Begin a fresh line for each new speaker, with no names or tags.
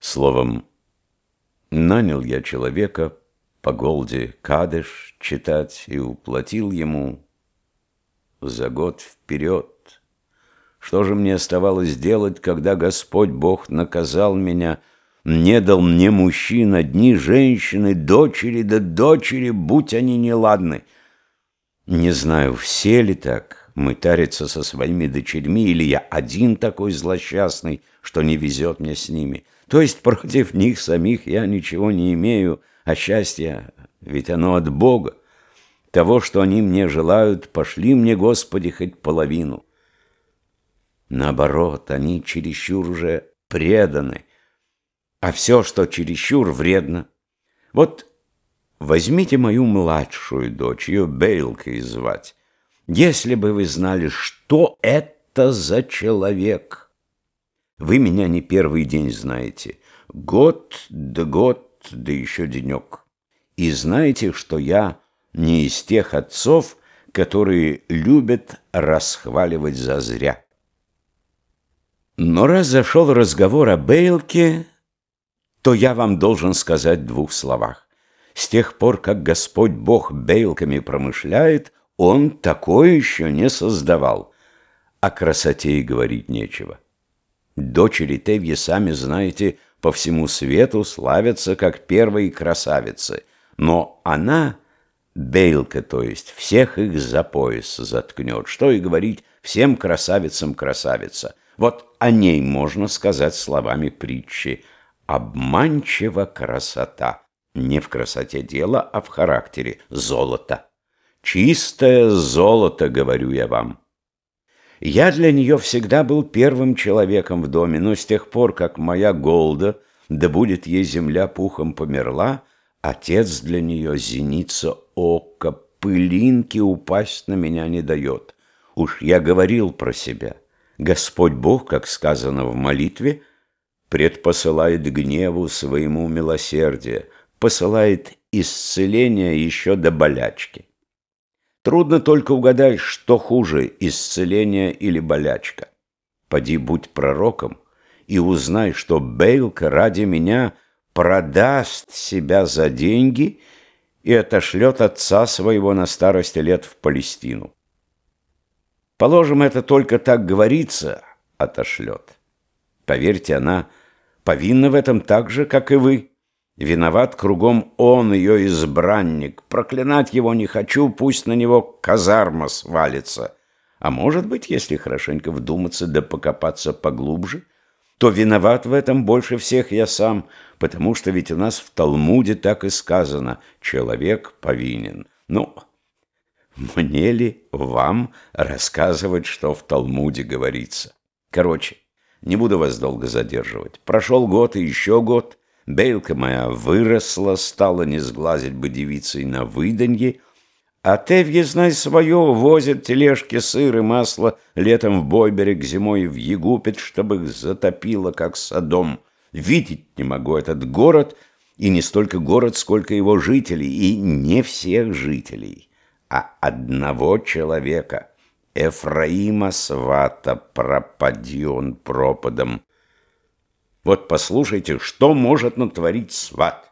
Словом, нанял я человека по голде кадыш читать и уплатил ему за год вперед. Что же мне оставалось делать, когда Господь Бог наказал меня, не дал мне мужчин, одни женщины, дочери да дочери, будь они неладны? Не знаю, все ли так, мытариться со своими дочерьми, или я один такой злосчастный, что не везет мне с ними. То есть против них самих я ничего не имею, а счастье, ведь оно от Бога. Того, что они мне желают, пошли мне, Господи, хоть половину. Наоборот, они чересчур уже преданы, а все, что чересчур, вредно. Вот возьмите мою младшую дочь, ее Бейлкой звать. Если бы вы знали, что это за человек... Вы меня не первый день знаете. Год да год, да еще денек. И знаете, что я не из тех отцов, которые любят расхваливать зазря. Но раз зашел разговор о Бейлке, то я вам должен сказать в двух словах. С тех пор, как Господь Бог Бейлками промышляет, Он такое еще не создавал. О красоте и говорить нечего. Дочери Тевьи, сами знаете, по всему свету славятся как первые красавицы. Но она, Бейлка, то есть, всех их за пояс заткнет. Что и говорить, всем красавицам красавица. Вот о ней можно сказать словами притчи. Обманчива красота. Не в красоте дело, а в характере. Золото. Чистое золото, говорю я вам. Я для нее всегда был первым человеком в доме, но с тех пор, как моя Голда, да будет ей земля пухом померла, отец для нее зеница ока, пылинки упасть на меня не дает. Уж я говорил про себя. Господь Бог, как сказано в молитве, предпосылает гневу своему милосердие, посылает исцеление еще до болячки. Трудно только угадать, что хуже, исцеление или болячка. Поди будь пророком и узнай, что Бейлка ради меня продаст себя за деньги и отошлет отца своего на старости лет в Палестину. Положим, это только так говорится, отошлет. Поверьте, она повинна в этом так же, как и вы. Виноват кругом он, ее избранник. Проклинать его не хочу, пусть на него казарма свалится. А может быть, если хорошенько вдуматься да покопаться поглубже, то виноват в этом больше всех я сам, потому что ведь у нас в Талмуде так и сказано «человек повинен». Ну, мне ли вам рассказывать, что в Талмуде говорится? Короче, не буду вас долго задерживать. Прошел год и еще год, Бейлка моя выросла, стала не сглазить бы девицей на выданье, а Тевье, знай свое, возят тележки сыр и масло летом в Бойберег, зимой в Егупет, чтобы их затопило, как садом. Видеть не могу этот город, и не столько город, сколько его жителей, и не всех жителей, а одного человека, Эфраима Свата, пропади он пропадом. Вот послушайте, что может натворить сват.